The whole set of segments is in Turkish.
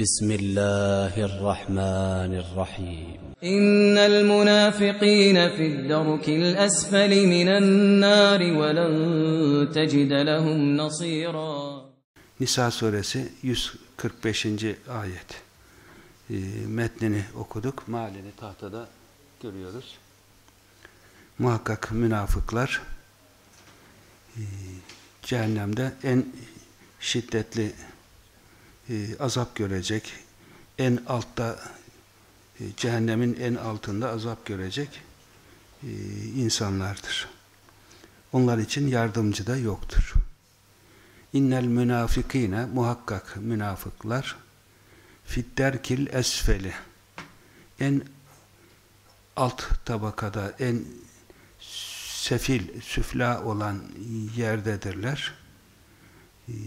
بسم الله الرحمن الرحيم إن المنافقين في الدرك الأسفل من النار ولن تجد لهم نصيرا Nisa suresi 145. ayet. E, metnini okuduk. Mealini tahtada görüyoruz. Muhakkak münafıklar e, cehennemde en şiddetli e, azap görecek, en altta e, cehennemin en altında azap görecek e, insanlardır. Onlar için yardımcı da yoktur. İnnel münafikine muhakkak münafıklar fidderkil esfeli en alt tabakada en sefil, süfla olan yerdedirler.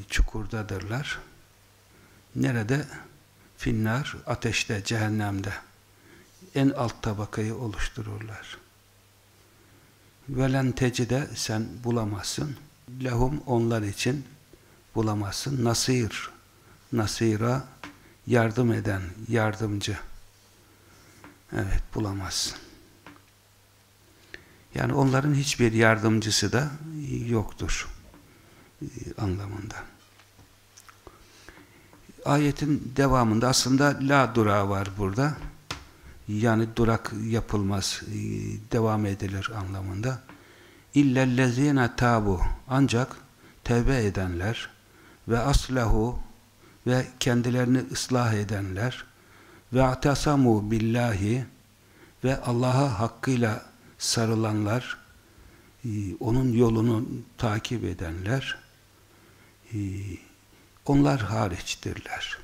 Çukurdadırlar. Nerede? Finnar, ateşte, cehennemde. En alt tabakayı oluştururlar. Velen tecide sen bulamazsın. Lehum onlar için bulamazsın. Nasir, nasira, yardım eden, yardımcı. Evet, bulamazsın. Yani onların hiçbir yardımcısı da yoktur e, anlamında. Ayetin devamında aslında la durağı var burada. Yani durak yapılmaz, e, devam edilir anlamında. İllellezine tabu ancak tevbe edenler ve aslahu ve kendilerini ıslah edenler ve atasamu billahi ve Allah'a hakkıyla sarılanlar e, onun yolunu takip edenler e, onlar hariçtirler.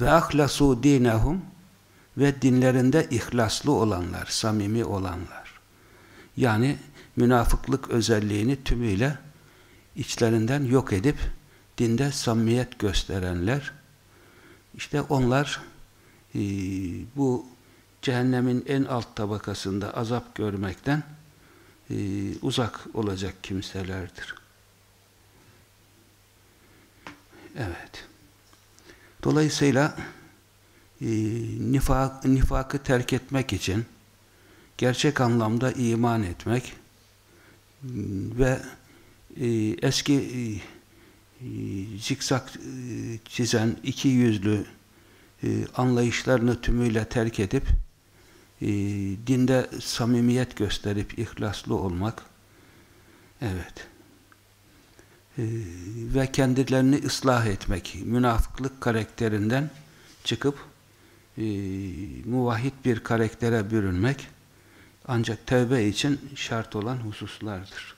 Ve ahlasu dinehum ve dinlerinde ihlaslı olanlar, samimi olanlar. Yani münafıklık özelliğini tümüyle içlerinden yok edip dinde samimiyet gösterenler işte onlar e, bu cehennemin en alt tabakasında azap görmekten e, uzak olacak kimselerdir. Evet. Dolayısıyla e, nifak, nifakı terk etmek için gerçek anlamda iman etmek ve e, eski e, zikzak e, çizen iki yüzlü e, anlayışlarını tümüyle terk edip e, dinde samimiyet gösterip ihlaslı olmak evet e, ve kendilerini ıslah etmek münafıklık karakterinden çıkıp e, bir karaktere bürünmek ancak tevbe için şart olan hususlardır.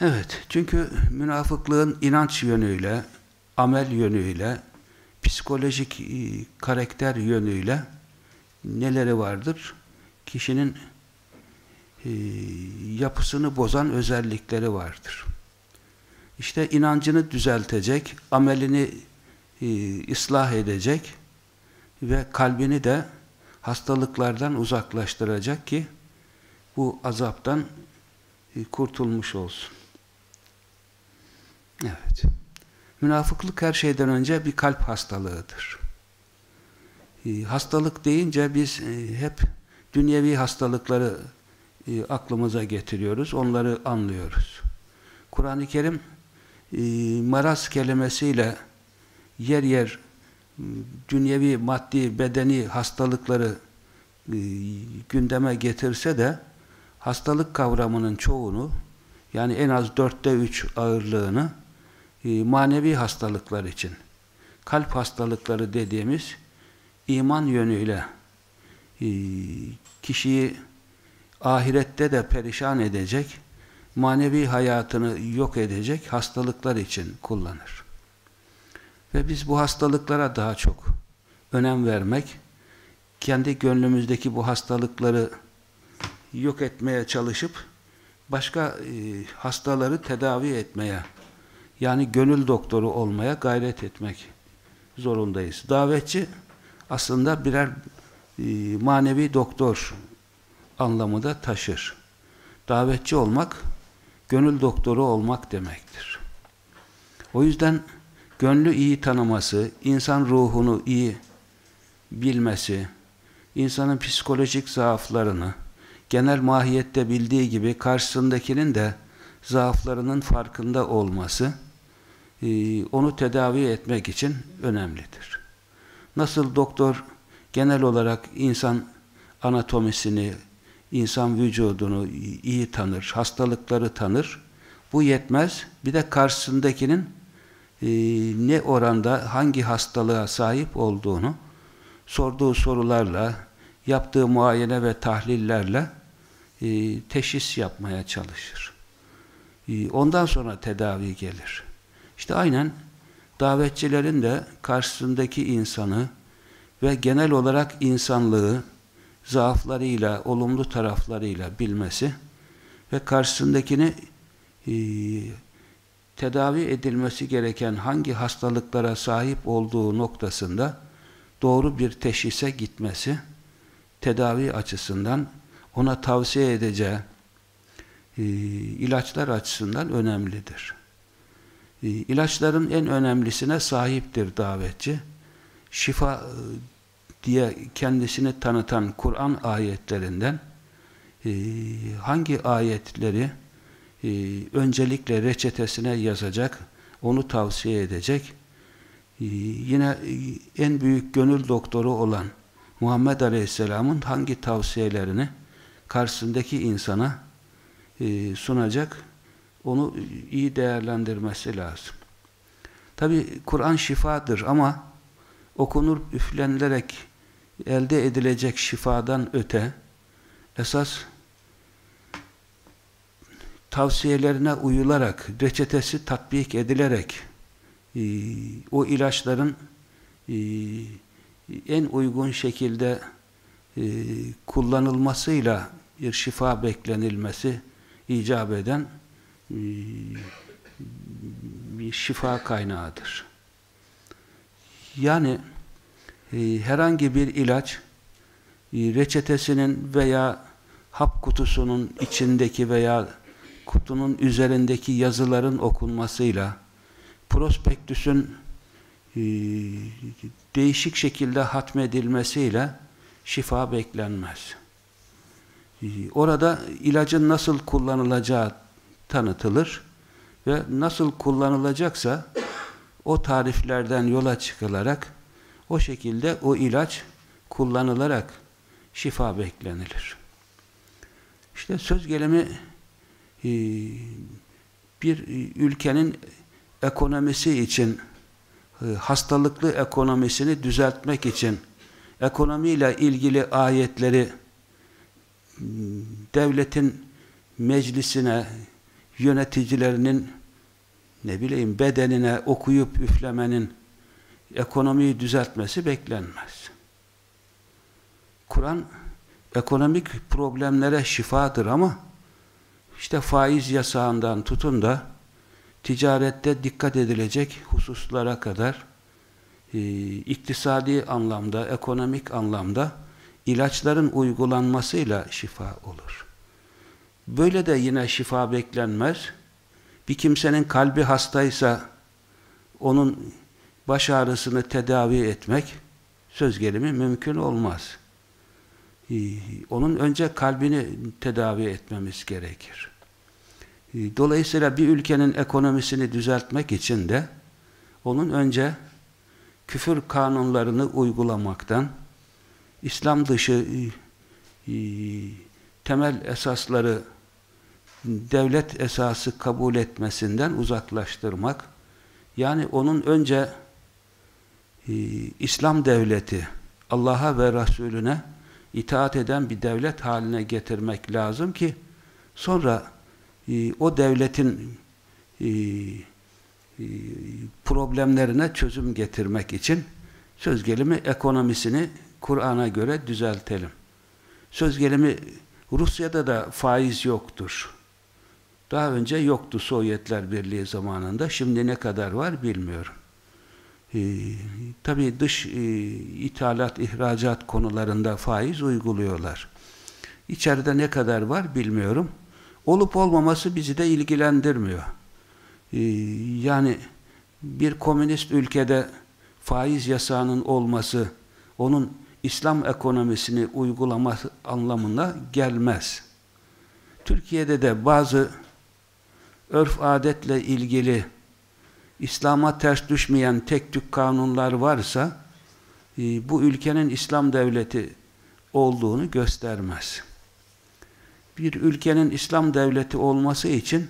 Evet, çünkü münafıklığın inanç yönüyle, amel yönüyle, psikolojik e, karakter yönüyle neleri vardır? Kişinin e, yapısını bozan özellikleri vardır. İşte inancını düzeltecek, amelini e, ıslah edecek ve kalbini de hastalıklardan uzaklaştıracak ki bu azaptan e, kurtulmuş olsun. Evet. Münafıklık her şeyden önce bir kalp hastalığıdır. E, hastalık deyince biz hep dünyevi hastalıkları e, aklımıza getiriyoruz, onları anlıyoruz. Kur'an-ı Kerim e, maraz kelimesiyle yer yer dünyevi, maddi, bedeni hastalıkları e, gündeme getirse de hastalık kavramının çoğunu yani en az dörtte üç ağırlığını e, manevi hastalıklar için kalp hastalıkları dediğimiz iman yönüyle e, kişiyi ahirette de perişan edecek manevi hayatını yok edecek hastalıklar için kullanır. Ve biz bu hastalıklara daha çok önem vermek, kendi gönlümüzdeki bu hastalıkları yok etmeye çalışıp başka e, hastaları tedavi etmeye yani gönül doktoru olmaya gayret etmek zorundayız. Davetçi aslında birer e, manevi doktor anlamı da taşır. Davetçi olmak, gönül doktoru olmak demektir. O yüzden gönlü iyi tanıması, insan ruhunu iyi bilmesi, insanın psikolojik zaaflarını, genel mahiyette bildiği gibi karşısındakinin de zaaflarının farkında olması, e, onu tedavi etmek için önemlidir. Nasıl doktor genel olarak insan anatomisini, insan vücudunu iyi tanır, hastalıkları tanır. Bu yetmez. Bir de karşısındakinin e, ne oranda hangi hastalığa sahip olduğunu sorduğu sorularla, yaptığı muayene ve tahlillerle e, teşhis yapmaya çalışır. E, ondan sonra tedavi gelir. İşte aynen davetçilerin de karşısındaki insanı ve genel olarak insanlığı zaaflarıyla, olumlu taraflarıyla bilmesi ve karşısındakini e, tedavi edilmesi gereken hangi hastalıklara sahip olduğu noktasında doğru bir teşhise gitmesi, tedavi açısından ona tavsiye edeceği e, ilaçlar açısından önemlidir. E, ilaçların en önemlisine sahiptir davetçi. Şifa e, diye kendisini tanıtan Kur'an ayetlerinden e, hangi ayetleri e, öncelikle reçetesine yazacak, onu tavsiye edecek. E, yine en büyük gönül doktoru olan Muhammed Aleyhisselam'ın hangi tavsiyelerini karşısındaki insana sunacak, onu iyi değerlendirmesi lazım. Tabi Kur'an şifadır ama okunur üflenilerek elde edilecek şifadan öte esas tavsiyelerine uyularak, reçetesi tatbik edilerek e, o ilaçların e, en uygun şekilde e, kullanılmasıyla bir şifa beklenilmesi icap eden e, bir şifa kaynağıdır. Yani herhangi bir ilaç e, reçetesinin veya hap kutusunun içindeki veya kutunun üzerindeki yazıların okunmasıyla prospektüsün e, değişik şekilde hatmedilmesiyle şifa beklenmez. E, orada ilacın nasıl kullanılacağı tanıtılır ve nasıl kullanılacaksa o tariflerden yola çıkılarak o şekilde o ilaç kullanılarak şifa beklenilir. İşte söz gelimi e, bir ülkenin ekonomisi için e, hastalıklı ekonomisini düzeltmek için ekonomiyle ilgili ayetleri devletin meclisine yöneticilerinin ne bileyim bedenine okuyup üflemenin ekonomiyi düzeltmesi beklenmez. Kur'an ekonomik problemlere şifadır ama işte faiz yasağından tutun da ticarette dikkat edilecek hususlara kadar e, iktisadi anlamda, ekonomik anlamda ilaçların uygulanmasıyla şifa olur. Böyle de yine şifa beklenmez. Bir kimsenin kalbi hastaysa onun baş ağrısını tedavi etmek söz gelimi mümkün olmaz. Ee, onun önce kalbini tedavi etmemiz gerekir. Ee, dolayısıyla bir ülkenin ekonomisini düzeltmek için de onun önce küfür kanunlarını uygulamaktan, İslam dışı e, e, temel esasları devlet esası kabul etmesinden uzaklaştırmak, yani onun önce e, İslam devleti Allah'a ve Resulüne itaat eden bir devlet haline getirmek lazım ki sonra e, o devletin e, e, problemlerine çözüm getirmek için söz gelimi ekonomisini Kur'an'a göre düzeltelim. Söz gelimi Rusya'da da faiz yoktur. Daha önce yoktu Sovyetler Birliği zamanında. Şimdi ne kadar var bilmiyorum. Ee, tabii dış e, ithalat, ihracat konularında faiz uyguluyorlar. İçeride ne kadar var bilmiyorum. Olup olmaması bizi de ilgilendirmiyor. Ee, yani bir komünist ülkede faiz yasağının olması, onun İslam ekonomisini uygulaması anlamına gelmez. Türkiye'de de bazı örf adetle ilgili İslam'a ters düşmeyen tek tük kanunlar varsa e, bu ülkenin İslam devleti olduğunu göstermez. Bir ülkenin İslam devleti olması için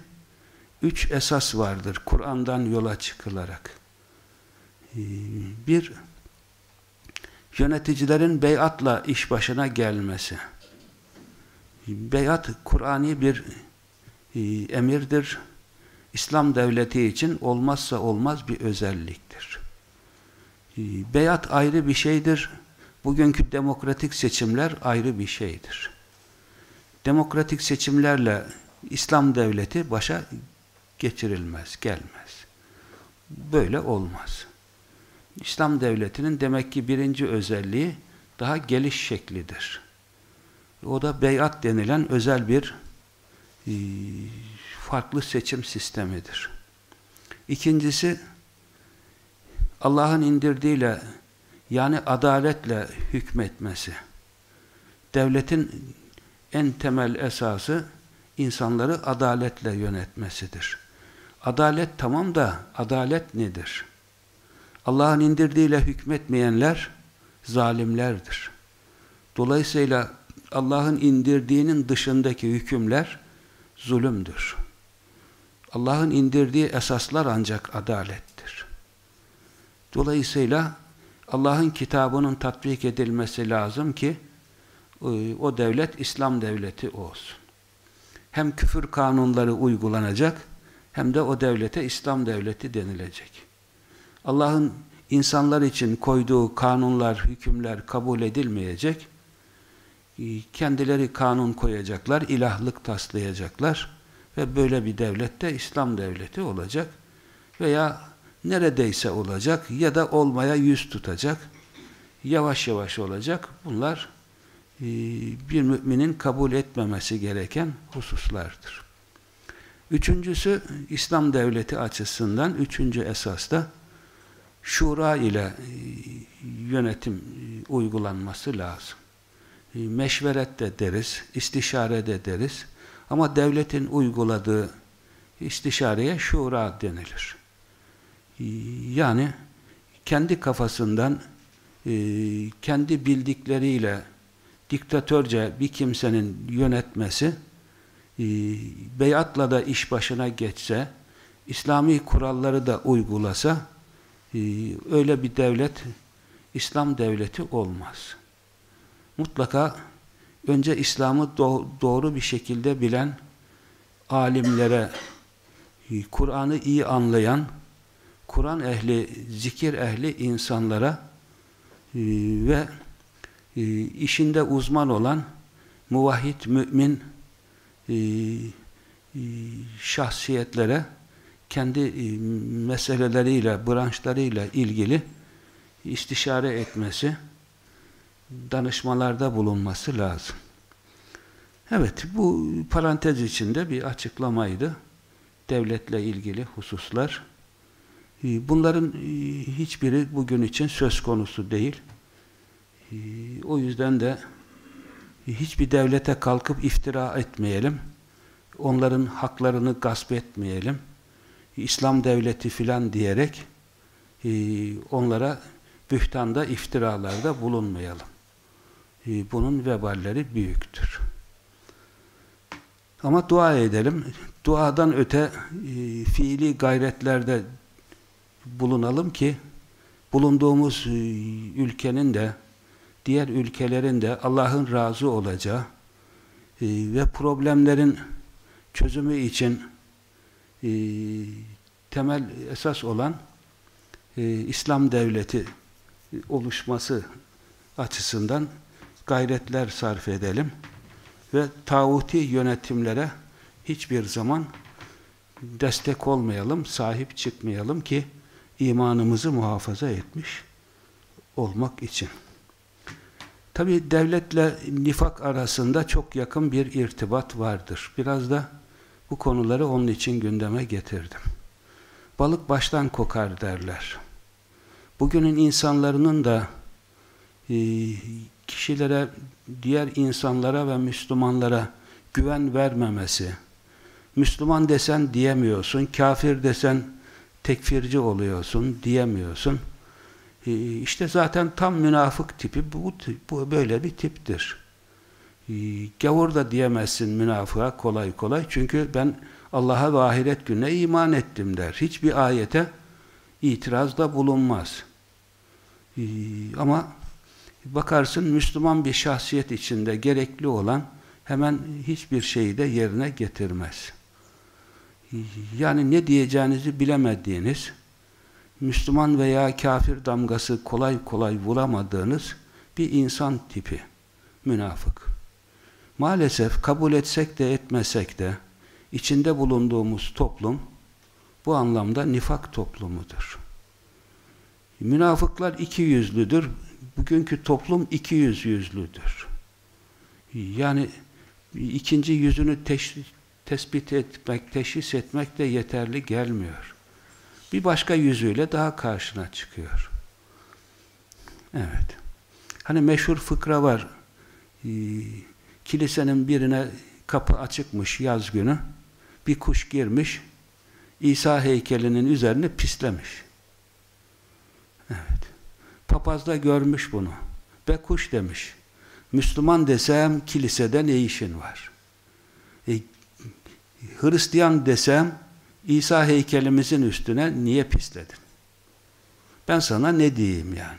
üç esas vardır Kur'an'dan yola çıkılarak. E, bir, yöneticilerin beyatla iş başına gelmesi. Beyat, Kur'an'i bir e, emirdir. İslam devleti için olmazsa olmaz bir özelliktir. E, beyat ayrı bir şeydir. Bugünkü demokratik seçimler ayrı bir şeydir. Demokratik seçimlerle İslam devleti başa geçirilmez, gelmez. Böyle olmaz. İslam devletinin demek ki birinci özelliği daha geliş şeklidir. O da beyat denilen özel bir e, farklı seçim sistemidir. İkincisi Allah'ın indirdiğiyle yani adaletle hükmetmesi. Devletin en temel esası insanları adaletle yönetmesidir. Adalet tamam da adalet nedir? Allah'ın indirdiğiyle hükmetmeyenler zalimlerdir. Dolayısıyla Allah'ın indirdiğinin dışındaki hükümler zulümdür. Allah'ın indirdiği esaslar ancak adalettir. Dolayısıyla Allah'ın kitabının tatbik edilmesi lazım ki e, o devlet İslam devleti olsun. Hem küfür kanunları uygulanacak hem de o devlete İslam devleti denilecek. Allah'ın insanlar için koyduğu kanunlar, hükümler kabul edilmeyecek. Ee, kendileri kanun koyacaklar, ilahlık taslayacaklar ve böyle bir devlette İslam devleti olacak veya neredeyse olacak ya da olmaya yüz tutacak. Yavaş yavaş olacak. Bunlar e, bir müminin kabul etmemesi gereken hususlardır. Üçüncüsü İslam devleti açısından üçüncü esas da şura ile e, yönetim e, uygulanması lazım. Meşveret de deriz, istişare de deriz. Ama devletin uyguladığı istişareye şura denilir. Yani kendi kafasından kendi bildikleriyle diktatörce bir kimsenin yönetmesi beyatla da iş başına geçse İslami kuralları da uygulasa ee, öyle bir devlet İslam devleti olmaz. Mutlaka önce İslam'ı doğru bir şekilde bilen alimlere, e, Kur'an'ı iyi anlayan, Kur'an ehli, zikir ehli insanlara e, ve e, işinde uzman olan muvahhid, mümin şahsiyetlere kendi e, meseleleriyle, branşlarıyla ilgili istişare etmesi, danışmalarda bulunması lazım. Evet, bu parantez içinde bir açıklamaydı. Devletle ilgili hususlar. E, bunların e, hiçbiri bugün için söz konusu değil. O yüzden de hiçbir devlete kalkıp iftira etmeyelim. Onların haklarını gasp etmeyelim İslam devleti filan diyerek e, onlara bühtanda, iftiralarda bulunmayalım. E, bunun veballeri büyüktür. Ama dua edelim. Duadan öte e, fiili gayretlerde bulunalım ki bulunduğumuz e, ülkenin de diğer ülkelerin de Allah'ın razı olacağı e, ve problemlerin çözümü için temel esas olan İslam devleti oluşması açısından gayretler sarf edelim ve tağuti yönetimlere hiçbir zaman destek olmayalım, sahip çıkmayalım ki imanımızı muhafaza etmiş olmak için. Tabi devletle nifak arasında çok yakın bir irtibat vardır. Biraz da bu konuları onun için gündeme getirdim. Balık baştan kokar derler. Bugünün insanların da e, kişilere, diğer insanlara ve Müslümanlara güven vermemesi, Müslüman desen diyemiyorsun, kafir desen tekfirci oluyorsun, diyemiyorsun. Ee, işte zaten tam münafık tipi bu, bu böyle bir tiptir. Ee, gavur da diyemezsin münafığa kolay kolay. Çünkü ben Allah'a ve ahiret gününe iman ettim der. Hiçbir ayete itirazda bulunmaz. Ee, ama bakarsın Müslüman bir şahsiyet içinde gerekli olan hemen hiçbir şeyi de yerine getirmez. Yani ne diyeceğinizi bilemediğiniz, Müslüman veya kafir damgası kolay kolay vuramadığınız bir insan tipi, münafık. Maalesef kabul etsek de etmesek de, içinde bulunduğumuz toplum, bu anlamda nifak toplumudur. Münafıklar iki yüzlüdür, bugünkü toplum iki yüz yüzlüdür. Yani ikinci yüzünü tespit etmek, teşhis etmek de yeterli gelmiyor. Bir başka yüzüyle daha karşına çıkıyor. Evet. Hani meşhur fıkra var. Ee, kilisenin birine kapı açıkmış yaz günü. Bir kuş girmiş. İsa heykelinin üzerine pislemiş. Evet. Papaz da görmüş bunu. Be kuş demiş. Müslüman desem kilisede ne işin var? E, Hristiyan desem İsa heykelimizin üstüne niye pisledin? Ben sana ne diyeyim yani?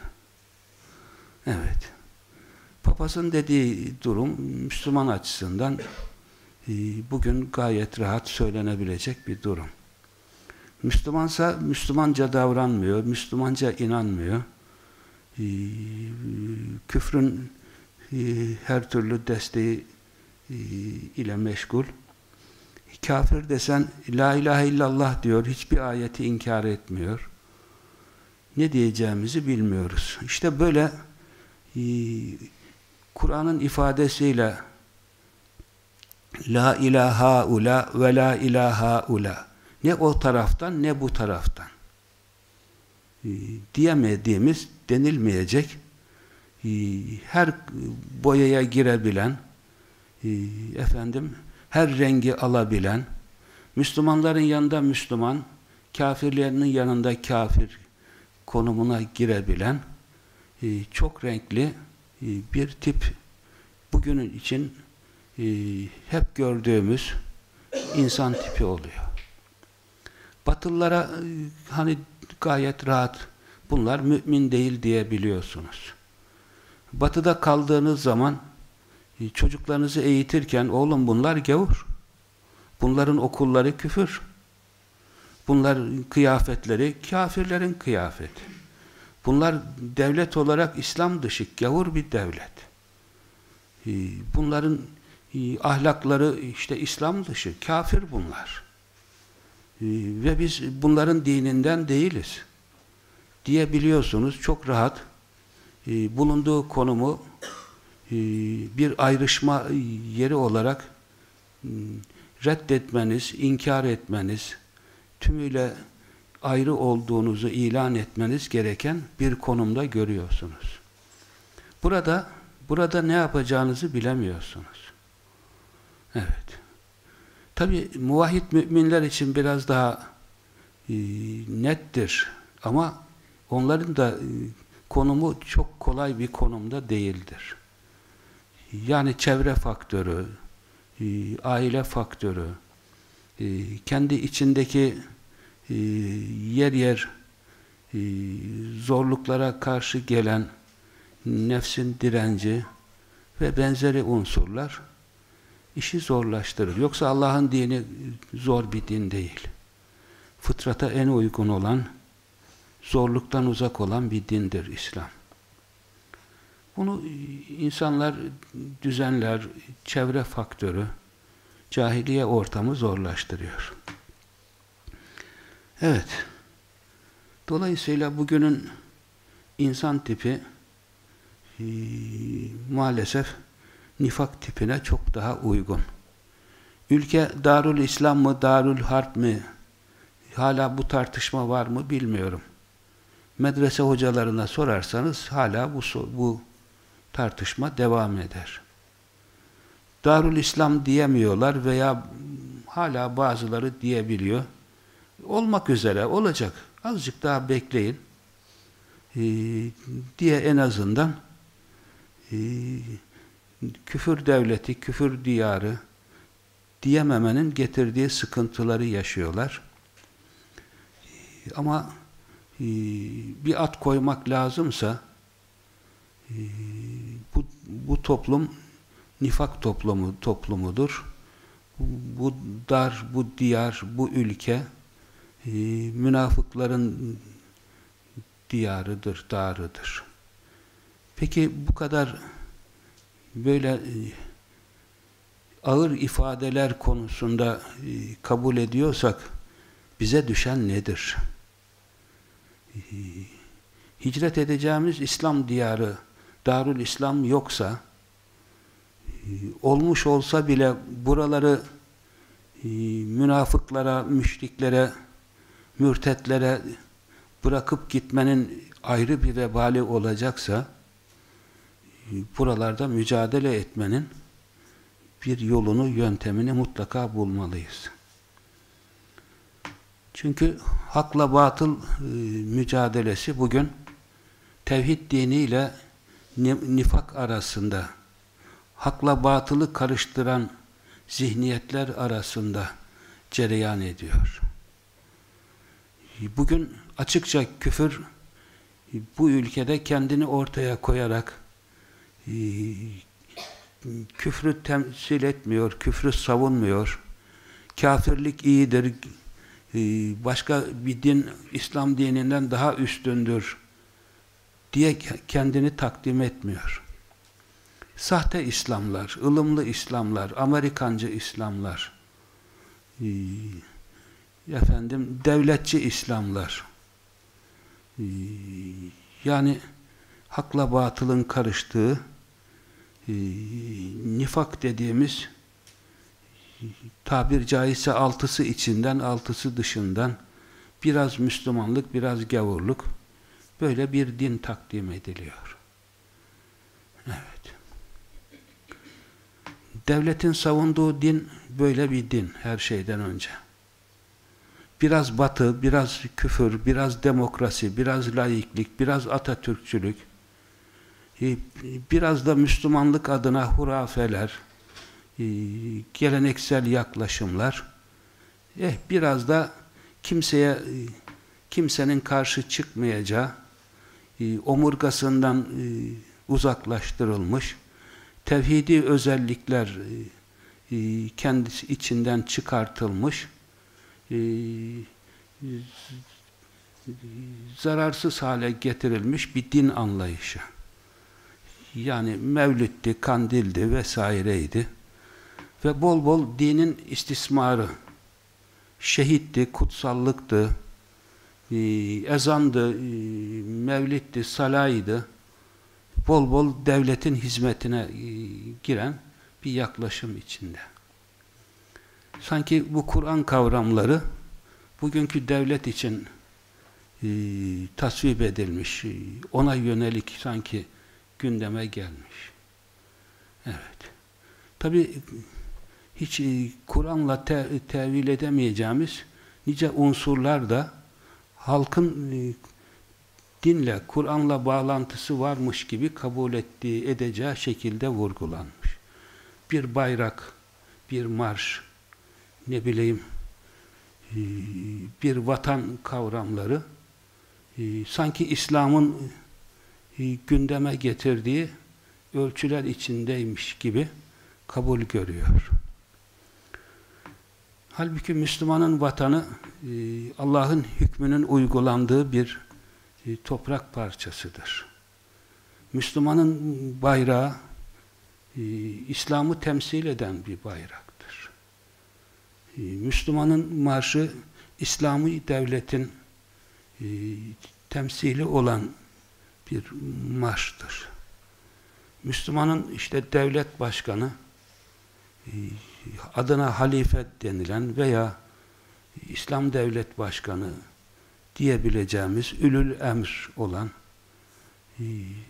Evet. Papazın dediği durum Müslüman açısından e, bugün gayet rahat söylenebilecek bir durum. Müslümansa Müslümanca davranmıyor, Müslümanca inanmıyor. E, küfrün e, her türlü desteği ile meşgul. Kafir desen La ilahe illallah diyor, hiçbir ayeti inkar etmiyor. Ne diyeceğimizi bilmiyoruz. İşte böyle e, Kur'an'ın ifadesiyle La ilaha ula ve la ilaha ula ne o taraftan ne bu taraftan e, diyemediğimiz denilmeyecek e, her boyaya girebilen e, efendim her rengi alabilen, Müslümanların yanında Müslüman, kafirlerinin yanında kafir konumuna girebilen e, çok renkli bir tip bugünün için hep gördüğümüz insan tipi oluyor. Batılılara hani gayet rahat bunlar mümin değil diyebiliyorsunuz. Batıda kaldığınız zaman e, çocuklarınızı eğitirken oğlum bunlar gavur. Bunların okulları küfür. Bunlar kıyafetleri kafirlerin kıyafeti. Bunlar devlet olarak İslam dışı, gavur bir devlet. E, bunların e, ahlakları işte İslam dışı, kafir bunlar. Ve biz bunların dininden değiliz. Diyebiliyorsunuz çok rahat bulunduğu konumu e, bir ayrışma yeri olarak ıı, reddetmeniz, inkar etmeniz, tümüyle ayrı olduğunuzu ilan etmeniz gereken bir konumda görüyorsunuz. Burada burada ne yapacağınızı bilemiyorsunuz. Evet. Tabi muvahhid müminler için biraz daha e, nettir ama onların da e, konumu çok kolay bir konumda değildir. Yani çevre faktörü, e, aile faktörü, e, kendi içindeki yer yer zorluklara karşı gelen nefsin direnci ve benzeri unsurlar işi zorlaştırır. Yoksa Allah'ın dini zor bir din değil. Fıtrata en uygun olan, zorluktan uzak olan bir dindir İslam. Bunu insanlar, düzenler, çevre faktörü, cahiliye ortamı zorlaştırıyor. Evet. Dolayısıyla bugünün insan tipi e, maalesef nifak tipine çok daha uygun. Ülke Darül İslam mı, Darül Harp mi? Hala bu tartışma var mı bilmiyorum. Medrese hocalarına sorarsanız hala bu, bu tartışma devam eder. Darül İslam diyemiyorlar veya hala bazıları diyebiliyor. Olmak üzere olacak. Azıcık daha bekleyin. Ee, diye en azından e, küfür devleti, küfür diyarı diyememenin getirdiği sıkıntıları yaşıyorlar. Ama e, bir at koymak lazımsa e, bu, bu toplum nifak toplumu toplumudur. Bu dar, bu diyar, bu ülke e, münafıkların diyarıdır, darıdır. Peki bu kadar böyle ağır ifadeler konusunda kabul ediyorsak bize düşen nedir? E, hicret edeceğimiz İslam diyarı, Darül İslam yoksa olmuş olsa bile buraları münafıklara, müşriklere, mürtetlere bırakıp gitmenin ayrı bir vebali olacaksa buralarda mücadele etmenin bir yolunu, yöntemini mutlaka bulmalıyız. Çünkü hakla batıl e, mücadelesi bugün tevhid diniyle nifak arasında hakla batılı karıştıran zihniyetler arasında cereyan ediyor. Bugün açıkça küfür bu ülkede kendini ortaya koyarak e, küfrü temsil etmiyor, küfrü savunmuyor. Kafirlik iyidir, e, başka bir din İslam dininden daha üstündür diye kendini takdim etmiyor. Sahte İslamlar, ılımlı İslamlar, Amerikancı İslamlar, e, efendim devletçi İslamlar, yani hakla batılın karıştığı nifak dediğimiz tabir caizse altısı içinden altısı dışından biraz Müslümanlık biraz gavurluk böyle bir din takdim ediliyor. Evet. Devletin savunduğu din böyle bir din her şeyden önce. Biraz batı, biraz küfür, biraz demokrasi, biraz laiklik, biraz Atatürkçülük, e, biraz da Müslümanlık adına hurafeler, e, geleneksel yaklaşımlar, eh, biraz da kimseye e, kimsenin karşı çıkmayacağı, omurgasından uzaklaştırılmış, tevhidi özellikler kendisi içinden çıkartılmış, zararsız hale getirilmiş bir din anlayışı yani mevlütti, kandildi vesaireydi. Ve bol bol dinin istismarı, şehitti, kutsallıktı, e, ezandı, e, mevlitti, salaydı, bol bol devletin hizmetine e, giren bir yaklaşım içinde. Sanki bu Kur'an kavramları bugünkü devlet için tasvip edilmiş, ona yönelik sanki gündeme gelmiş. Evet. Tabi hiç e, Kur'an'la te tevil edemeyeceğimiz nice unsurlar da halkın e, dinle, Kur'an'la bağlantısı varmış gibi kabul ettiği, edeceği şekilde vurgulanmış. Bir bayrak, bir marş, ne bileyim, e, bir vatan kavramları sanki İslam'ın gündeme getirdiği ölçüler içindeymiş gibi kabul görüyor. Halbuki Müslümanın vatanı e, Allah'ın hükmünün uygulandığı bir e, toprak parçasıdır. Müslümanın bayrağı e, İslam'ı temsil eden bir bayraktır. Müslümanın marşı İslami devletin temsili olan bir marştır. Müslümanın işte devlet başkanı adına halife denilen veya İslam devlet başkanı diyebileceğimiz ülül emr olan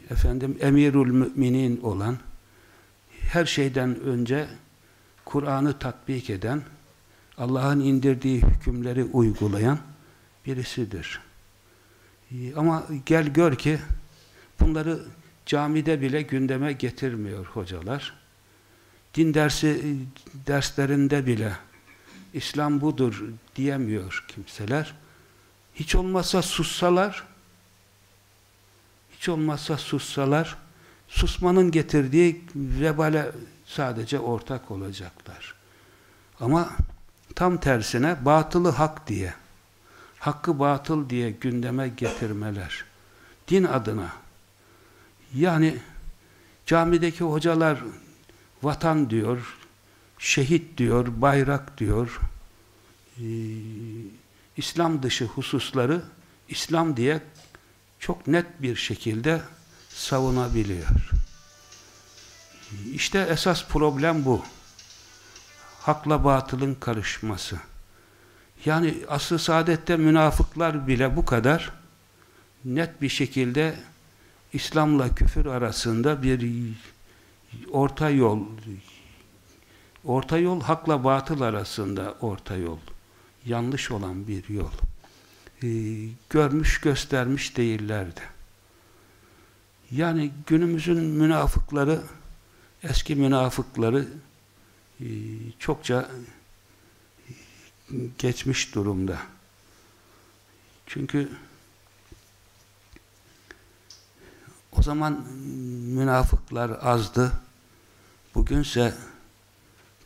efendim emirül müminin olan her şeyden önce Kur'an'ı tatbik eden Allah'ın indirdiği hükümleri uygulayan birisidir. Ama gel gör ki bunları camide bile gündeme getirmiyor hocalar din dersi derslerinde bile İslam budur diyemiyor kimseler. Hiç olmazsa sussalar hiç olmazsa sussalar susmanın getirdiği vebale sadece ortak olacaklar. Ama tam tersine batılı hak diye hakkı batıl diye gündeme getirmeler din adına yani camideki hocalar vatan diyor, şehit diyor, bayrak diyor, ee, İslam dışı hususları İslam diye çok net bir şekilde savunabiliyor. İşte esas problem bu. Hakla batılın karışması. Yani asıl saadette münafıklar bile bu kadar net bir şekilde İslam'la küfür arasında bir orta yol orta yol hakla batıl arasında orta yol yanlış olan bir yol. Ee, görmüş göstermiş değillerdi yani günümüzün münafıkları eski münafıkları e, çokça geçmiş durumda. Çünkü o zaman münafıklar azdı Bugünse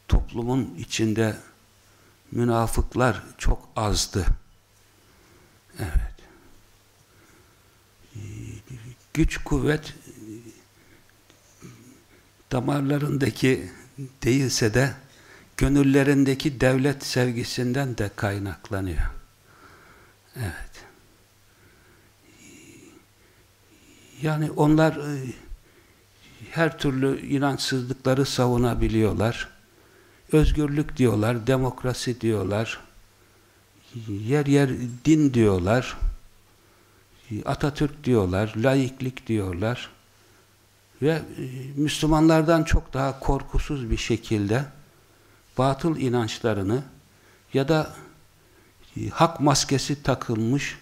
toplumun içinde münafıklar çok azdı. Evet. Güç, kuvvet damarlarındaki değilse de gönüllerindeki devlet sevgisinden de kaynaklanıyor. Evet. Yani onlar her türlü inançsızlıkları savunabiliyorlar. Özgürlük diyorlar, demokrasi diyorlar, yer yer din diyorlar, Atatürk diyorlar, laiklik diyorlar. Ve e, Müslümanlardan çok daha korkusuz bir şekilde batıl inançlarını ya da e, hak maskesi takılmış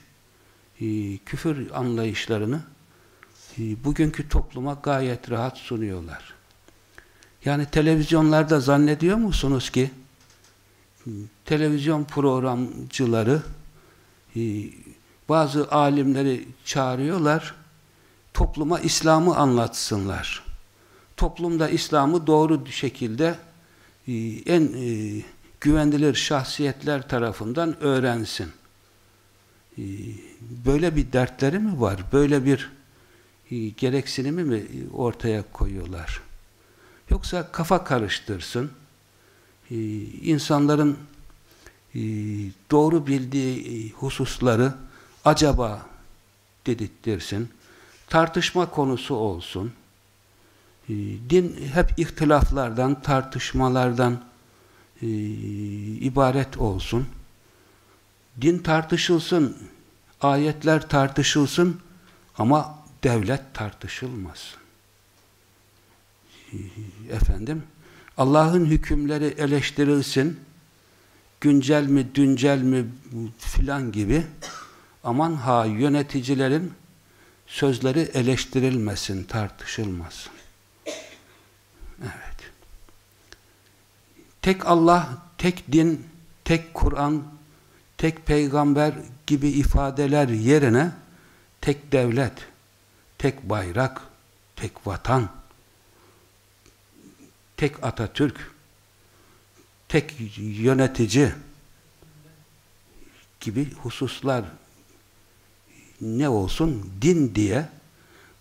e, küfür anlayışlarını bugünkü topluma gayet rahat sunuyorlar. Yani televizyonlarda zannediyor musunuz ki televizyon programcıları e, bazı alimleri çağırıyorlar topluma İslam'ı anlatsınlar. Toplumda İslam'ı doğru şekilde e, en e, güvenilir şahsiyetler tarafından öğrensin. Böyle bir dertleri mi var? Böyle bir gereksinimi mi ortaya koyuyorlar? Yoksa kafa karıştırsın, e, insanların e, doğru bildiği hususları acaba dedirttirsin, tartışma konusu olsun, din hep ihtilaflardan, tartışmalardan ibaret olsun, din tartışılsın, ayetler tartışılsın ama devlet tartışılmaz. Efendim, Allah'ın hükümleri eleştirilsin, güncel mi, düncel mi filan gibi aman ha yöneticilerin sözleri eleştirilmesin, tartışılmasın. Evet. Tek Allah, tek din, tek Kur'an, tek peygamber gibi ifadeler yerine tek devlet, tek bayrak, tek vatan, tek Atatürk, tek yönetici, gibi hususlar ne olsun? Din diye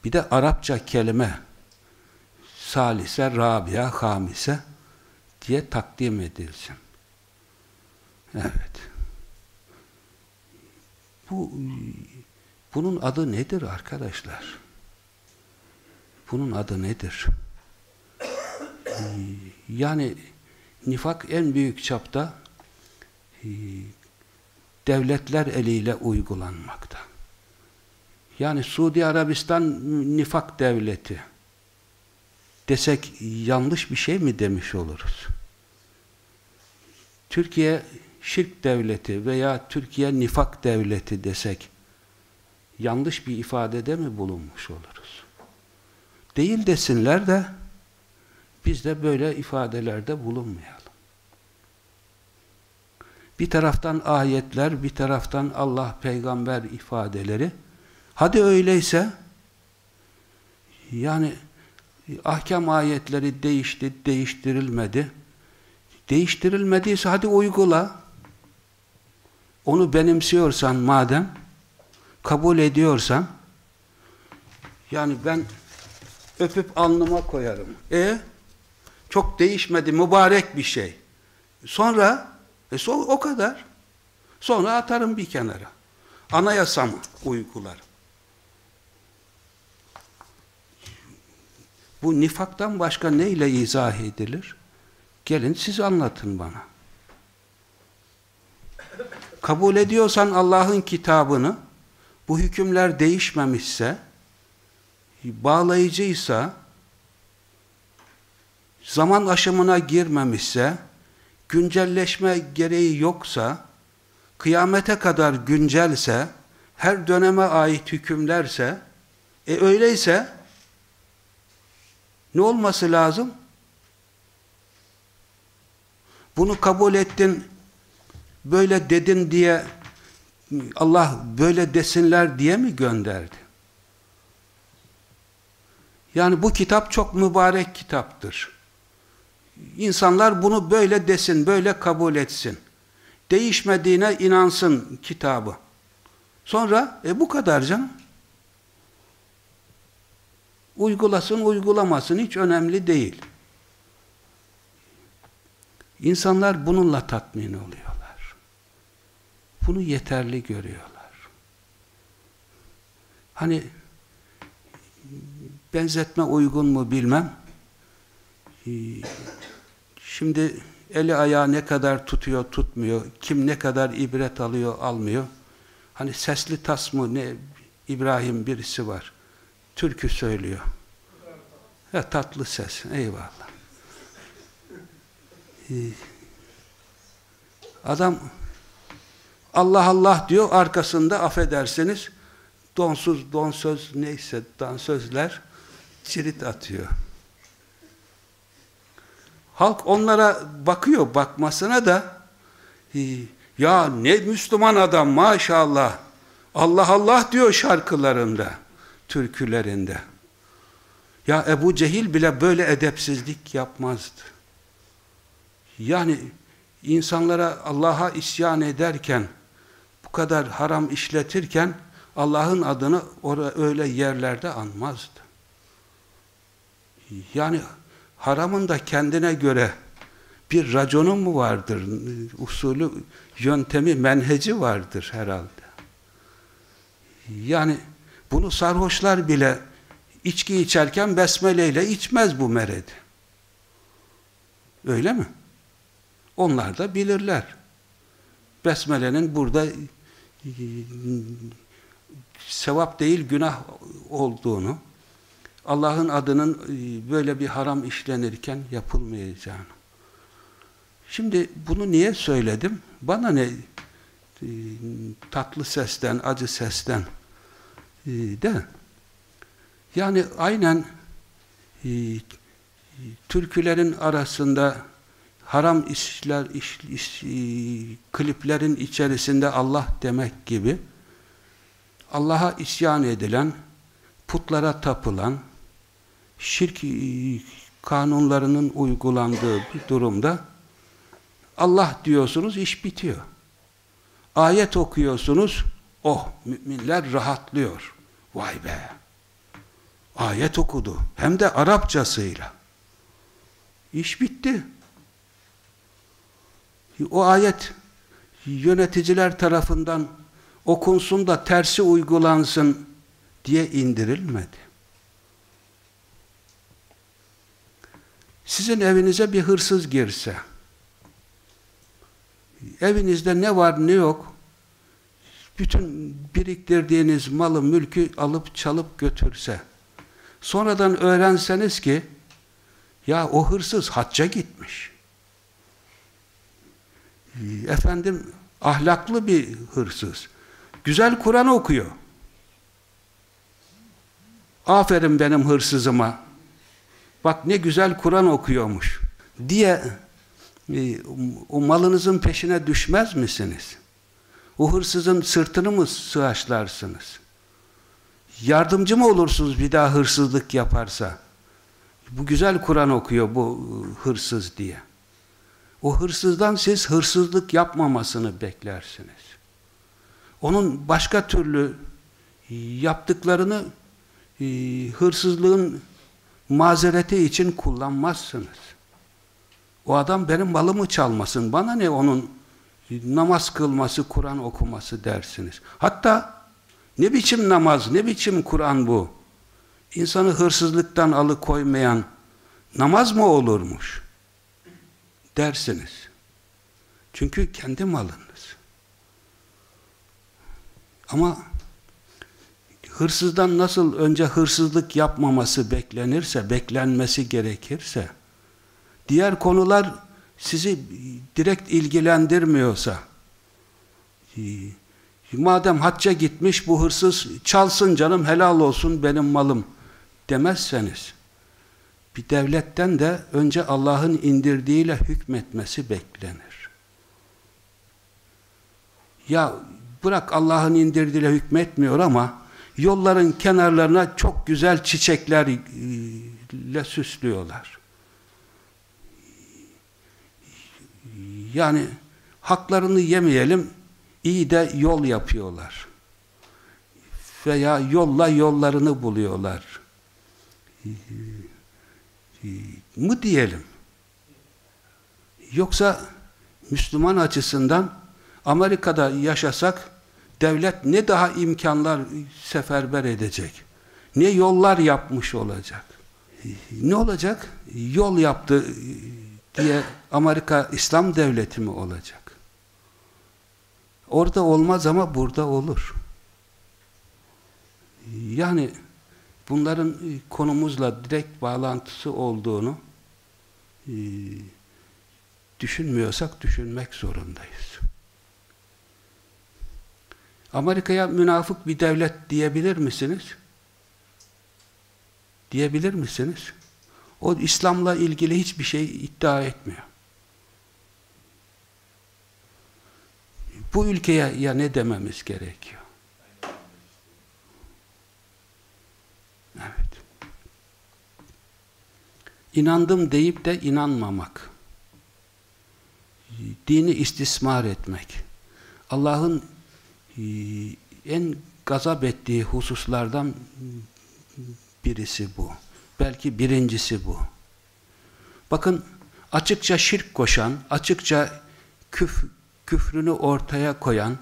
bir de Arapça kelime salise, rabia, hamise diye takdim edilsin. Evet. Bu bunun adı nedir arkadaşlar? Bunun adı nedir? Yani nifak en büyük çapta devletler eliyle uygulanmakta. Yani Suudi Arabistan nifak devleti desek yanlış bir şey mi demiş oluruz? Türkiye şirk devleti veya Türkiye nifak devleti desek yanlış bir ifadede mi bulunmuş oluruz? Değil desinler de biz de böyle ifadelerde bulunmayalım. Bir taraftan ayetler, bir taraftan Allah peygamber ifadeleri. Hadi öyleyse yani ahkam ayetleri değişti, değiştirilmedi. Değiştirilmediyse hadi uygula. Onu benimsiyorsan madem, kabul ediyorsan, yani ben öpüp alnıma koyarım. E çok değişmedi, mübarek bir şey. Sonra, e so, o kadar. Sonra atarım bir kenara. Anayasamı uygularım. Bu nifaktan başka neyle izah edilir? Gelin siz anlatın bana. Kabul ediyorsan Allah'ın kitabını, bu hükümler değişmemişse, bağlayıcıysa, zaman aşımına girmemişse, güncelleşme gereği yoksa, kıyamete kadar güncelse, her döneme ait hükümlerse, e öyleyse, ne olması lazım? Bunu kabul ettin, böyle dedin diye Allah böyle desinler diye mi gönderdi? Yani bu kitap çok mübarek kitaptır. İnsanlar bunu böyle desin, böyle kabul etsin. Değişmediğine inansın kitabı. Sonra, e bu kadar canım. Uygulasın, uygulamasın hiç önemli değil. İnsanlar bununla tatmin oluyorlar. Bunu yeterli görüyorlar. Hani benzetme uygun mu bilmem. Şimdi eli ayağı ne kadar tutuyor, tutmuyor, kim ne kadar ibret alıyor, almıyor. Hani sesli tas mı ne İbrahim birisi var. Türkü söylüyor. Ya tatlı ses. Eyvallah. Ee, adam Allah Allah diyor arkasında affedersiniz donsuz donsöz neyse dansözler cirit atıyor. Halk onlara bakıyor bakmasına da ya ne Müslüman adam maşallah Allah Allah diyor şarkılarında türkülerinde. Ya Ebu Cehil bile böyle edepsizlik yapmazdı. Yani insanlara Allah'a isyan ederken, bu kadar haram işletirken Allah'ın adını öyle yerlerde anmazdı. Yani haramın da kendine göre bir raconun mu vardır? Usulü, yöntemi, menheci vardır herhalde. Yani bunu sarhoşlar bile içki içerken besmeleyle içmez bu meredi. Öyle mi? Onlar da bilirler. Besmelenin burada sevap değil günah olduğunu, Allah'ın adının böyle bir haram işlenirken yapılmayacağını. Şimdi bunu niye söyledim? Bana ne tatlı sesten, acı sesten de yani aynen e, türkülerin arasında haram işler, iş, iş, e, kliplerin içerisinde Allah demek gibi Allah'a isyan edilen, putlara tapılan, şirk e, kanunlarının uygulandığı bir durumda Allah diyorsunuz iş bitiyor. Ayet okuyorsunuz, oh müminler rahatlıyor. Vay be! Ayet okudu. Hem de Arapçasıyla. İş bitti. O ayet yöneticiler tarafından okunsun da tersi uygulansın diye indirilmedi. Sizin evinize bir hırsız girse, evinizde ne var ne yok, bütün biriktirdiğiniz malı, mülkü alıp çalıp götürse, sonradan öğrenseniz ki, ya o hırsız hacca gitmiş. Efendim, ahlaklı bir hırsız. Güzel Kur'an okuyor. Aferin benim hırsızıma. Bak ne güzel Kur'an okuyormuş diye e, o malınızın peşine düşmez misiniz? O hırsızın sırtını mı sıvaşlarsınız? Yardımcı mı olursunuz bir daha hırsızlık yaparsa? Bu güzel Kur'an okuyor bu hırsız diye. O hırsızdan siz hırsızlık yapmamasını beklersiniz. Onun başka türlü yaptıklarını e, hırsızlığın mazereti için kullanmazsınız. O adam benim malımı çalmasın. Bana ne onun namaz kılması, Kur'an okuması dersiniz. Hatta ne biçim namaz, ne biçim Kur'an bu? İnsanı hırsızlıktan alıkoymayan namaz mı olurmuş? Dersiniz. Çünkü kendi malınız. Ama hırsızdan nasıl önce hırsızlık yapmaması beklenirse, beklenmesi gerekirse, diğer konular sizi direkt ilgilendirmiyorsa, madem hacca gitmiş bu hırsız çalsın canım helal olsun benim malım demezseniz, bir devletten de önce Allah'ın indirdiğiyle hükmetmesi beklenir. Ya bırak Allah'ın indirdiğiyle hükmetmiyor ama yolların kenarlarına çok güzel çiçeklerle süslüyorlar. Yani haklarını yemeyelim, iyi de yol yapıyorlar. Veya yolla yollarını buluyorlar. Mı diyelim? Yoksa Müslüman açısından Amerika'da yaşasak devlet ne daha imkanlar seferber edecek? Ne yollar yapmış olacak? Ne olacak? Yol yaptı diye Amerika İslam devleti mi olacak? Orada olmaz ama burada olur. Yani bunların konumuzla direkt bağlantısı olduğunu düşünmüyorsak düşünmek zorundayız. Amerika'ya münafık bir devlet diyebilir misiniz? Diyebilir misiniz? O İslam'la ilgili hiçbir şey iddia etmiyor. Bu ülkeye ya ne dememiz gerekiyor? Evet. İnandım deyip de inanmamak. Dini istismar etmek. Allah'ın en gazap ettiği hususlardan birisi bu. Belki birincisi bu. Bakın açıkça şirk koşan, açıkça küf, küfrünü ortaya koyan,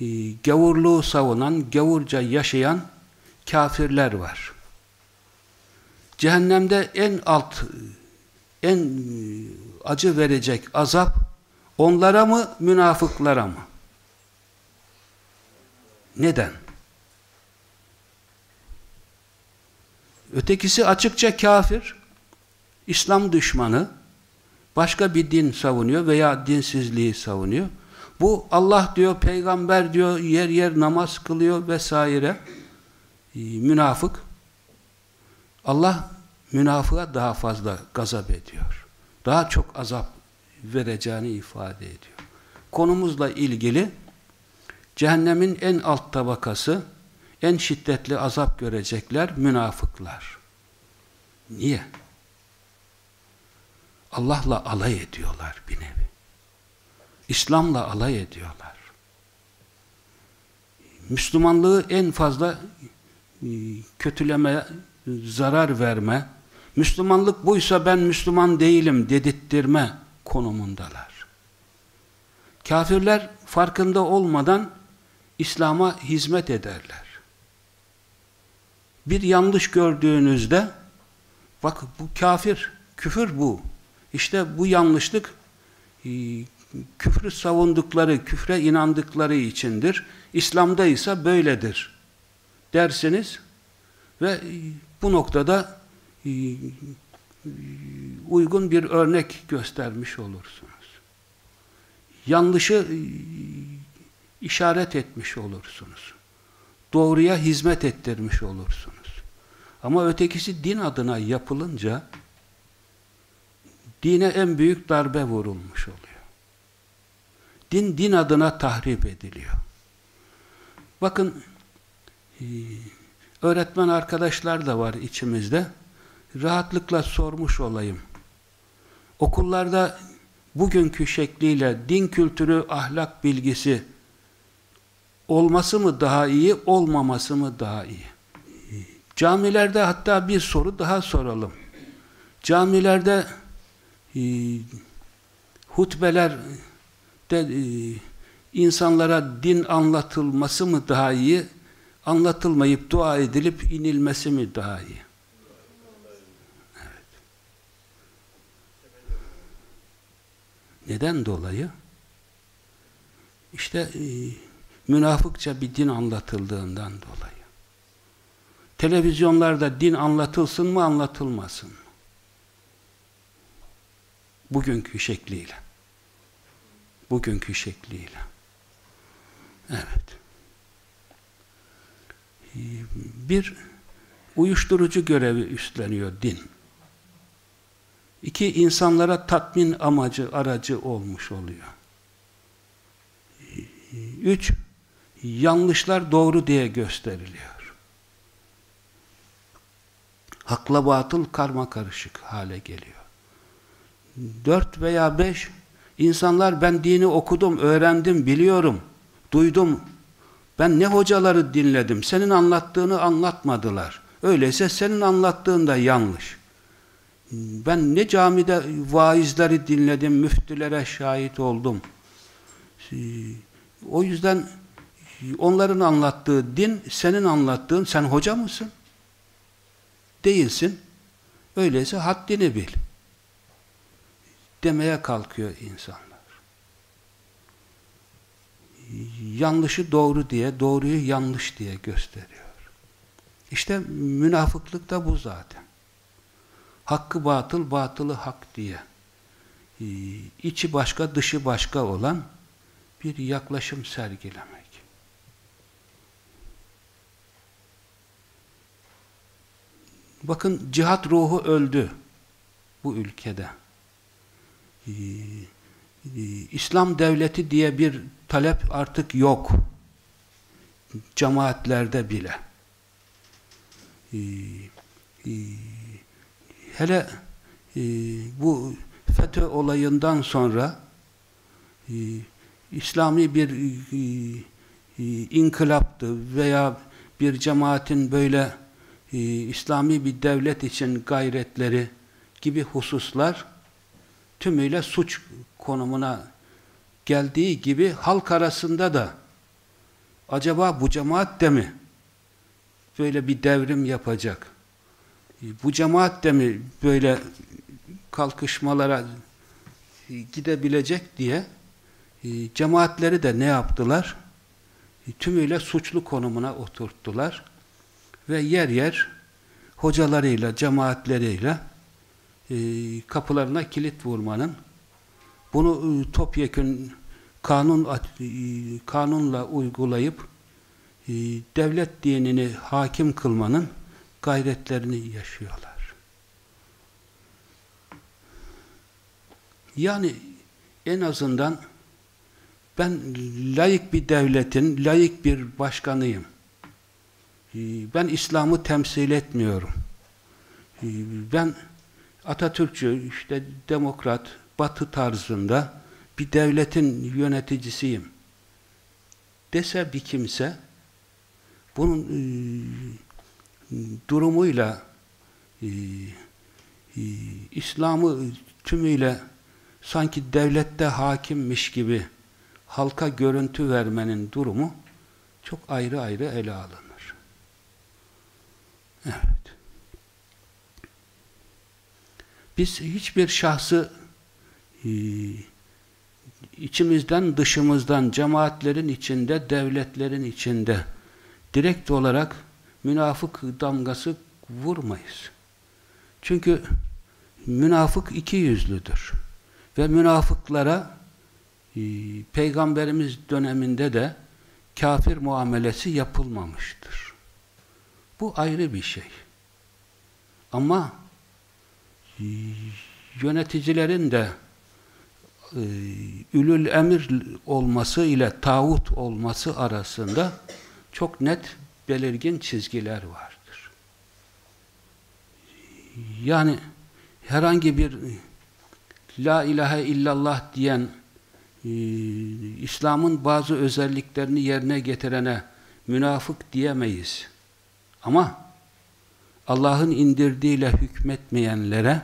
e, gavurluğu savunan, gavurca yaşayan kafirler var. Cehennemde en alt, en acı verecek azap onlara mı, münafıklara mı? Neden? Ötekisi açıkça kafir, İslam düşmanı, başka bir din savunuyor veya dinsizliği savunuyor. Bu Allah diyor, peygamber diyor, yer yer namaz kılıyor vesaire. Ee, münafık. Allah münafığa daha fazla gazap ediyor. Daha çok azap vereceğini ifade ediyor. Konumuzla ilgili cehennemin en alt tabakası en şiddetli azap görecekler münafıklar. Niye? Allah'la alay ediyorlar bir nevi. İslam'la alay ediyorlar. Müslümanlığı en fazla e, kötüleme, zarar verme, Müslümanlık buysa ben Müslüman değilim dedirttirme konumundalar. Kafirler farkında olmadan İslam'a hizmet ederler. Bir yanlış gördüğünüzde bak bu kafir, küfür bu. İşte bu yanlışlık e, küfrü savundukları, küfre inandıkları içindir. İslam'da ise böyledir dersiniz ve e, bu noktada e, uygun bir örnek göstermiş olursunuz. Yanlışı işaret etmiş olursunuz. Doğruya hizmet ettirmiş olursunuz. Ama ötekisi din adına yapılınca dine en büyük darbe vurulmuş oluyor. Din, din adına tahrip ediliyor. Bakın e, öğretmen arkadaşlar da var içimizde. Rahatlıkla sormuş olayım. Okullarda bugünkü şekliyle din kültürü, ahlak bilgisi olması mı daha iyi, olmaması mı daha iyi? Camilerde hatta bir soru daha soralım. Camilerde e, hutbeler de e, insanlara din anlatılması mı daha iyi, anlatılmayıp dua edilip inilmesi mi daha iyi? Evet. Neden dolayı? İşte e, münafıkça bir din anlatıldığından dolayı. Televizyonlarda din anlatılsın mı anlatılmasın mı? Bugünkü şekliyle. Bugünkü şekliyle. Evet. Bir uyuşturucu görevi üstleniyor din. İki insanlara tatmin amacı, aracı olmuş oluyor. Üç, yanlışlar doğru diye gösteriliyor. Hakla batıl karma karışık hale geliyor. Dört veya beş, insanlar ben dini okudum, öğrendim, biliyorum, duydum. Ben ne hocaları dinledim, senin anlattığını anlatmadılar. Öyleyse senin anlattığın da yanlış. Ben ne camide vaizleri dinledim, müftülere şahit oldum. O yüzden onların anlattığı din, senin anlattığın, sen hoca mısın? Değilsin. Öyleyse haddini bil. Demeye kalkıyor insanlar. Yanlışı doğru diye, doğruyu yanlış diye gösteriyor. İşte münafıklık da bu zaten. Hakkı batıl, batılı hak diye. içi başka, dışı başka olan bir yaklaşım sergilemek. Bakın cihat ruhu öldü bu ülkede. Ee, e, İslam devleti diye bir talep artık yok. Cemaatlerde bile. Ee, e, hele e, bu FETÖ olayından sonra İslami bir inkılaptı veya bir cemaatin böyle e, İslami bir devlet için gayretleri gibi hususlar tümüyle suç konumuna geldiği gibi halk arasında da acaba bu cemaat de mi böyle bir devrim yapacak? E, bu cemaat de mi böyle kalkışmalara gidebilecek diye e, cemaatleri de ne yaptılar? E, tümüyle suçlu konumuna oturttular ve yer yer hocalarıyla, cemaatleriyle e, kapılarına kilit vurmanın bunu e, topyekun kanun e, kanunla uygulayıp e, devlet dinini hakim kılmanın gayretlerini yaşıyorlar. Yani en azından ben layık bir devletin, layık bir başkanıyım. Ee, ben İslam'ı temsil etmiyorum. Ee, ben Atatürkçü, işte demokrat, batı tarzında bir devletin yöneticisiyim dese bir kimse bunun e, durumuyla e, e, İslam'ı tümüyle sanki devlette hakimmiş gibi halka görüntü vermenin durumu çok ayrı ayrı ele alınır. Evet. Biz hiçbir şahsı e, içimizden dışımızdan cemaatlerin içinde, devletlerin içinde direkt olarak münafık damgası vurmayız. Çünkü münafık iki yüzlüdür. Ve münafıklara e, Peygamberimiz döneminde de kafir muamelesi yapılmamıştır. Bu ayrı bir şey. Ama yöneticilerin de e, ülül emir olması ile tağut olması arasında çok net belirgin çizgiler vardır. Yani herhangi bir La ilahe illallah diyen e, İslam'ın bazı özelliklerini yerine getirene münafık diyemeyiz. Ama Allah'ın indirdiğiyle hükmetmeyenlere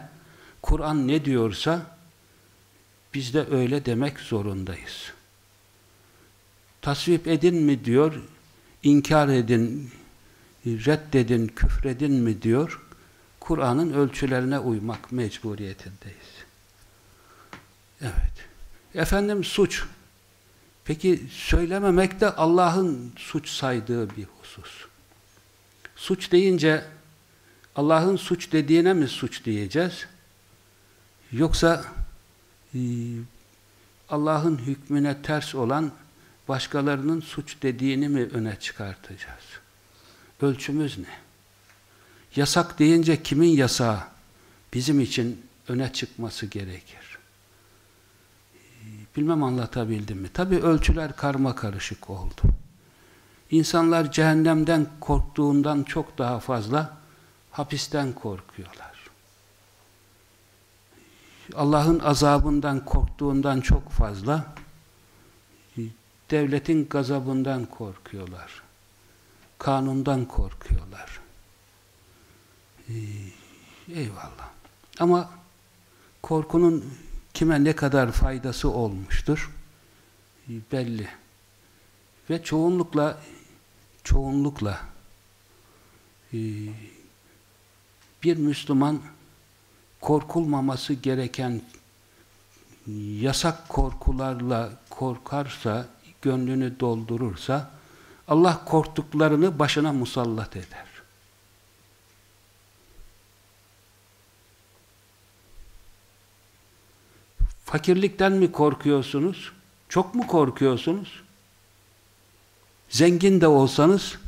Kur'an ne diyorsa biz de öyle demek zorundayız. Tasvip edin mi diyor, inkar edin, reddedin, küfredin mi diyor, Kur'an'ın ölçülerine uymak mecburiyetindeyiz. Evet. Efendim suç. Peki söylememek de Allah'ın suç saydığı bir husus. Suç deyince Allah'ın suç dediğine mi suç diyeceğiz? Yoksa e, Allah'ın hükmüne ters olan başkalarının suç dediğini mi öne çıkartacağız? Ölçümüz ne? Yasak deyince kimin yasağı bizim için öne çıkması gerekir? Bilmem anlatabildim mi? Tabi ölçüler karma karışık oldu. İnsanlar cehennemden korktuğundan çok daha fazla hapisten korkuyorlar. Allah'ın azabından korktuğundan çok fazla devletin gazabından korkuyorlar. Kanundan korkuyorlar. Eyvallah. Ama korkunun kime ne kadar faydası olmuştur belli. Ve çoğunlukla çoğunlukla e, bir Müslüman korkulmaması gereken yasak korkularla korkarsa, gönlünü doldurursa Allah korktuklarını başına musallat eder. Fakirlikten mi korkuyorsunuz? Çok mu korkuyorsunuz? Zengin de olsanız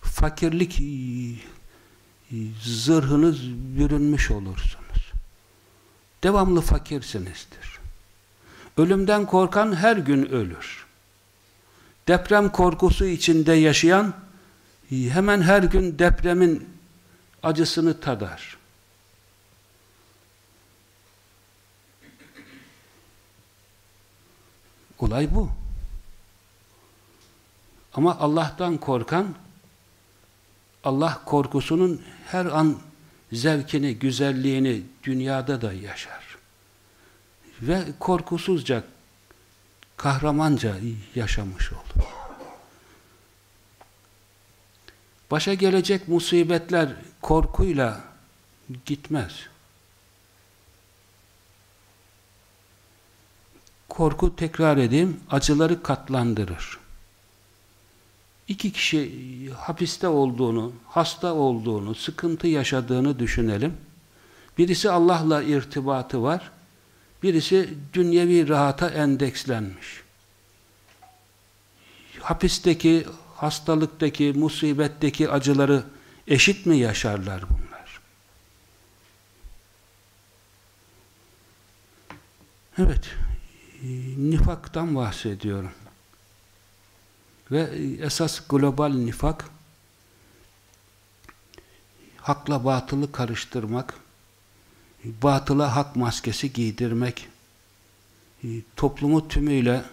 fakirlik e, e, zırhınız bürünmüş olursunuz. Devamlı fakirsinizdir. Ölümden korkan her gün ölür. Deprem korkusu içinde yaşayan e, hemen her gün depremin acısını tadar. Olay bu. Ama Allah'tan korkan Allah korkusunun her an zevkini, güzelliğini dünyada da yaşar. Ve korkusuzca, kahramanca yaşamış olur. Başa gelecek musibetler korkuyla gitmez. Korku tekrar edeyim, acıları katlandırır. İki kişi hapiste olduğunu, hasta olduğunu, sıkıntı yaşadığını düşünelim. Birisi Allah'la irtibatı var, birisi dünyevi rahata endekslenmiş. Hapisteki, hastalıktaki, musibetteki acıları eşit mi yaşarlar bunlar? Evet, nifaktan bahsediyorum. Ve esas global nifak hakla batılı karıştırmak, batıla hak maskesi giydirmek, toplumu tümüyle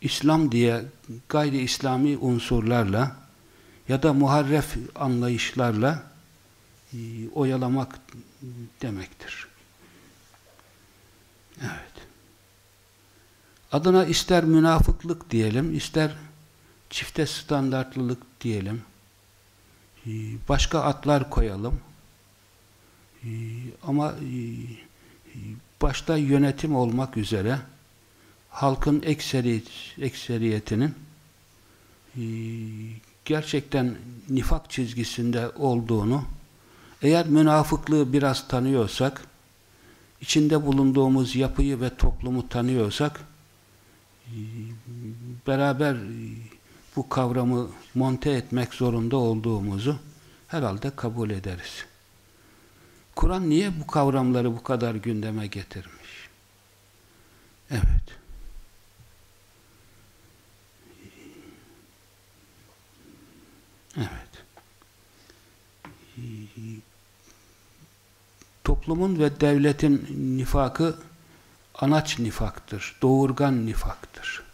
İslam diye gayri İslami unsurlarla ya da muharref anlayışlarla e, oyalamak demektir. Evet. Adına ister münafıklık diyelim, ister çifte standartlılık diyelim, e, başka atlar koyalım. E, ama başta yönetim olmak üzere halkın ekseri, ekseriyetinin gerçekten nifak çizgisinde olduğunu eğer münafıklığı biraz tanıyorsak içinde bulunduğumuz yapıyı ve toplumu tanıyorsak beraber bu kavramı monte etmek zorunda olduğumuzu herhalde kabul ederiz. Kur'an niye bu kavramları bu kadar gündeme getirmiş? Evet. Evet. Toplumun ve devletin nifakı anaç nifaktır, doğurgan nifaktır.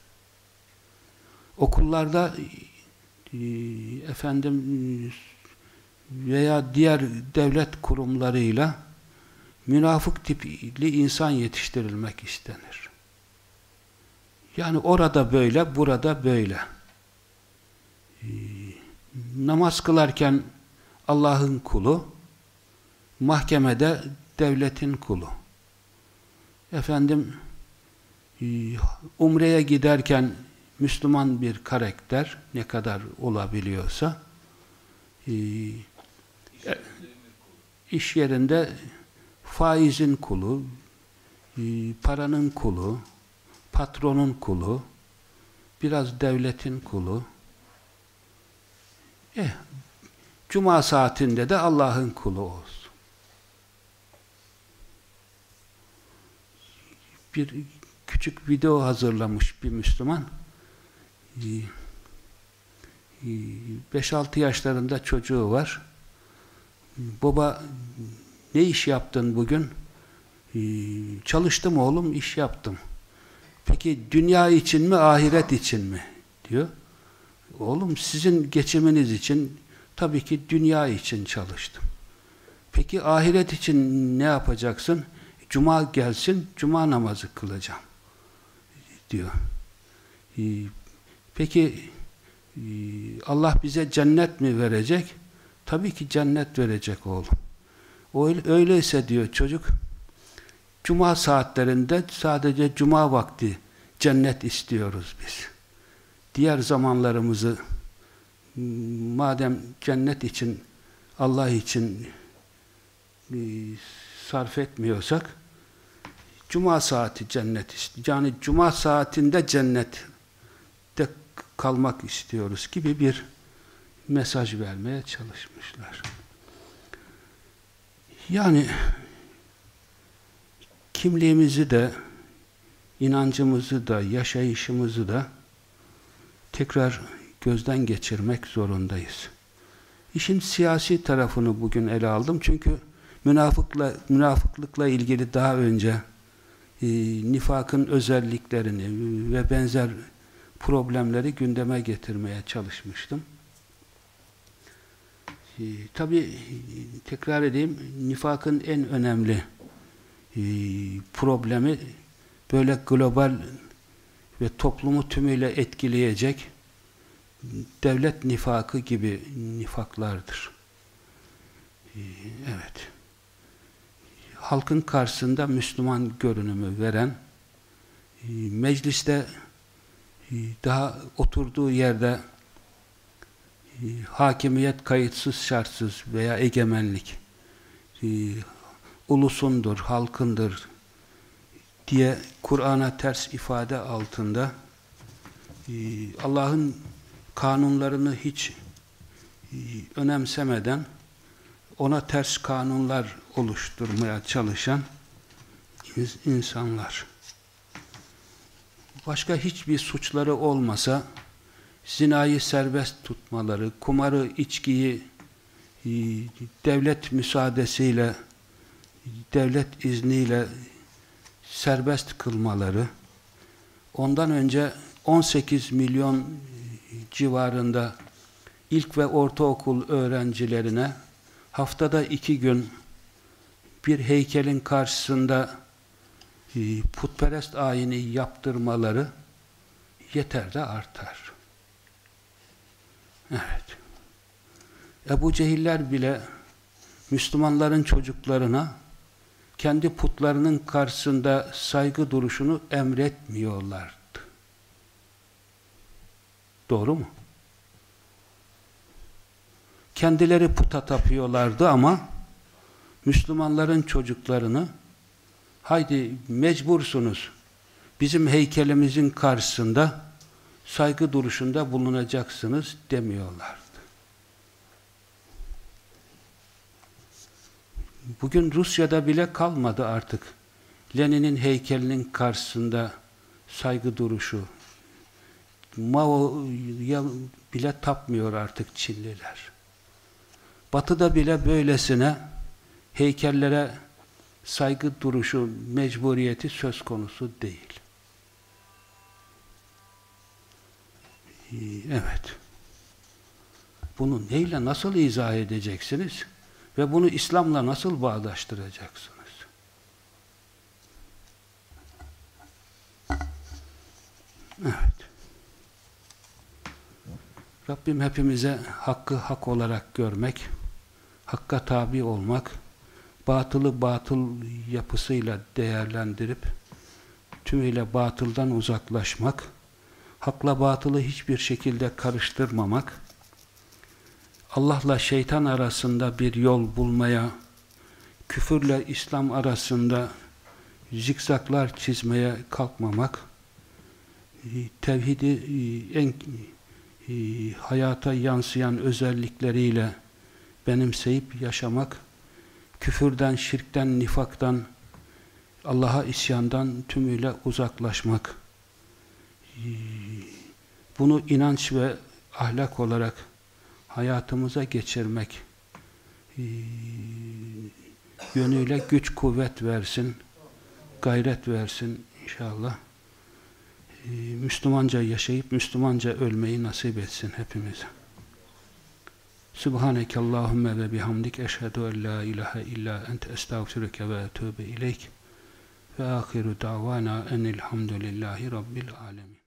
Okullarda e, efendim veya diğer devlet kurumlarıyla münafık tipli insan yetiştirilmek istenir. Yani orada böyle, burada böyle. Ee, namaz kılarken Allah'ın kulu, mahkemede devletin kulu. Efendim, e, umreye giderken Müslüman bir karakter ne kadar olabiliyorsa e, iş yerinde faizin kulu, e, paranın kulu, patronun kulu, biraz devletin kulu. Eh, Cuma saatinde de Allah'ın kulu olsun. Bir küçük video hazırlamış bir Müslüman. 5-6 yaşlarında çocuğu var. Baba ne iş yaptın bugün? Çalıştım oğlum, iş yaptım. Peki dünya için mi, ahiret için mi? diyor. Oğlum sizin geçiminiz için tabii ki dünya için çalıştım. Peki ahiret için ne yapacaksın? Cuma gelsin, cuma namazı kılacağım. diyor. Peki e, Allah bize cennet mi verecek? Tabii ki cennet verecek oğlum. Öyleyse diyor çocuk, cuma saatlerinde sadece cuma vakti cennet istiyoruz biz. Diğer zamanlarımızı madem cennet için Allah için e, sarf etmiyorsak cuma saati cennet yani cuma saatinde cennette kalmak istiyoruz gibi bir mesaj vermeye çalışmışlar. Yani kimliğimizi de inancımızı da yaşayışımızı da tekrar gözden geçirmek zorundayız. İşin siyasi tarafını bugün ele aldım. Çünkü münafıkla, münafıklıkla ilgili daha önce e, nifakın özelliklerini ve benzer problemleri gündeme getirmeye çalışmıştım. E, Tabi tekrar edeyim, nifakın en önemli e, problemi böyle global ve toplumu tümüyle etkileyecek devlet nifakı gibi nifaklardır. Ee, evet. Halkın karşısında Müslüman görünümü veren, e, mecliste e, daha oturduğu yerde e, hakimiyet kayıtsız şartsız veya egemenlik ulusundur, halkındır diye Kur'an'a ters ifade altında Allah'ın kanunlarını hiç e, önemsemeden ona ters kanunlar oluşturmaya çalışan insanlar. Başka hiçbir suçları olmasa zinayı serbest tutmaları, kumarı, içkiyi e, devlet müsaadesiyle devlet izniyle serbest kılmaları ondan önce 18 milyon civarında ilk ve ortaokul öğrencilerine haftada iki gün bir heykelin karşısında putperest ayini yaptırmaları yeter de artar. Evet. Ebu Cehiller bile Müslümanların çocuklarına kendi putlarının karşısında saygı duruşunu emretmiyorlardı. Doğru mu? Kendileri puta tapıyorlardı ama Müslümanların çocuklarını haydi mecbursunuz bizim heykelimizin karşısında saygı duruşunda bulunacaksınız demiyorlardı. Bugün Rusya'da bile kalmadı artık. Lenin'in heykelinin karşısında saygı duruşu. Mao'ya bile tapmıyor artık Çinliler. Batı'da bile böylesine heykellere saygı duruşu mecburiyeti söz konusu değil. Ee, evet. Bunu neyle nasıl izah edeceksiniz? Ve bunu İslam'la nasıl bağdaştıracaksınız? Evet. Rabbim hepimize hakkı hak olarak görmek, hakka tabi olmak, batılı batıl yapısıyla değerlendirip tümüyle batıldan uzaklaşmak, hakla batılı hiçbir şekilde karıştırmamak, Allah'la şeytan arasında bir yol bulmaya, küfürle İslam arasında zikzaklar çizmeye kalkmamak, tevhidi e, en e, hayata yansıyan özellikleriyle benimseyip yaşamak, küfürden, şirkten, nifaktan, Allah'a isyandan tümüyle uzaklaşmak, bunu inanç ve ahlak olarak hayatımıza geçirmek yönüyle güç kuvvet versin, gayret versin inşallah. Müslümanca yaşayıp Müslümanca ölmeyi nasip etsin hepimize. Subhaneke Allahümme ve bihamdik eşhedü en la ilahe illa ente estağfirüke ve etûbe ileyk ve ahiru davana enilhamdülillahi rabbil alemin.